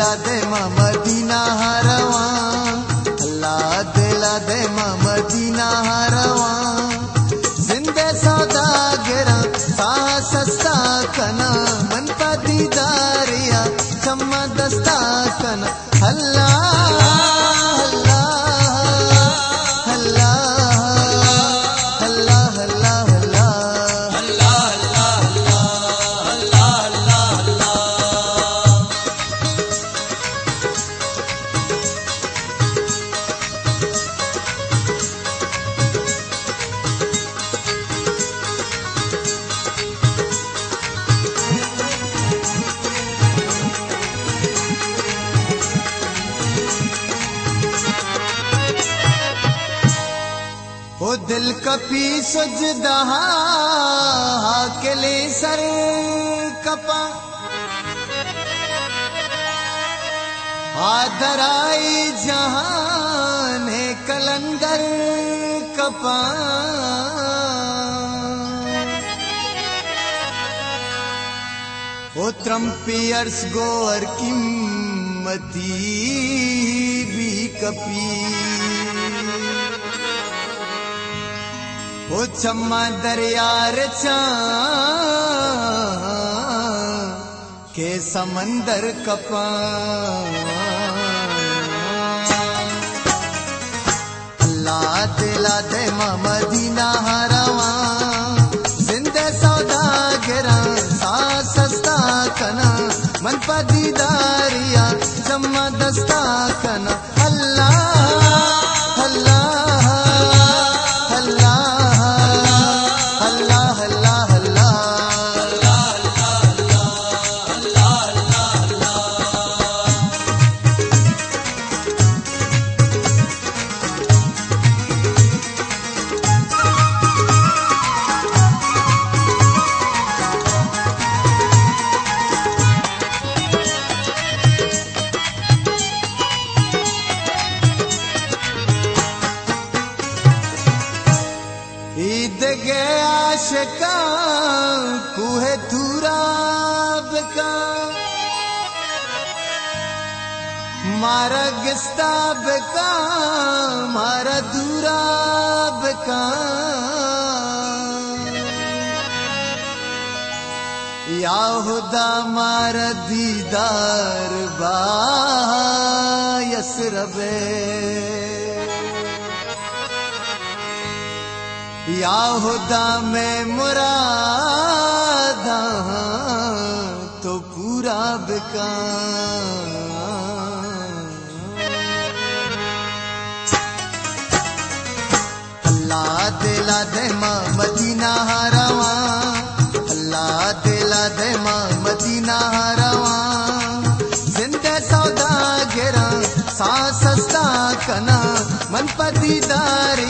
दिला दे मदिना हरवा. अल्ला दिला दे मदिना हरवा. जिंदे सौदागरा सा सस्ता कना. मन का दीदारिया चम्मा दस्ता कपी सुजदहा हाकले सर कपा। आदराई जहान है कलंदर कपा। ओ त्रम्पियर्स गोअर किम्मती भी कपी। ओ चम्मा दरियार चा के समंदर कपा। अल्लाह दिला दे मदीना हरवा, जिंदे सौदा गिरा सा सस्ता कना मन पदीदारिया जम्मा दस्ता कना। आशिका कुहे तुराब का। मारा गिस्ताब का, मारा दूराब का। या हुदा मारा दीदार बा, यसरबे। या हुदा में मुरादा तो पूरा बिका अल्लाह दिला दे माँ मदीना हरवा, अल्लाह दिला दे माँ मदीना हरवा। जिंदे सौदा गिरा सा सस्ता कना मन छम्मा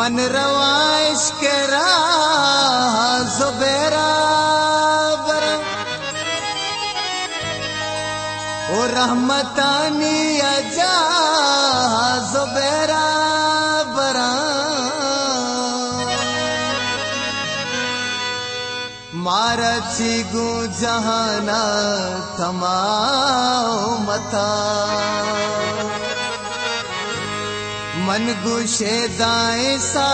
मन रवाइश के राह जुबेरा बरम ओ रहमतानी अजा जुबेरा मारची गु जहाना तमाओ मता। मन गुशे सा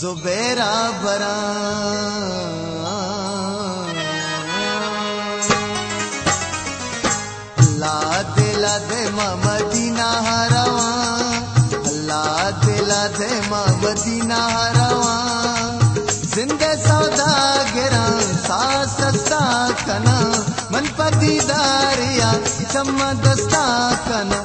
जुबेरा बरा। सस्ता कना।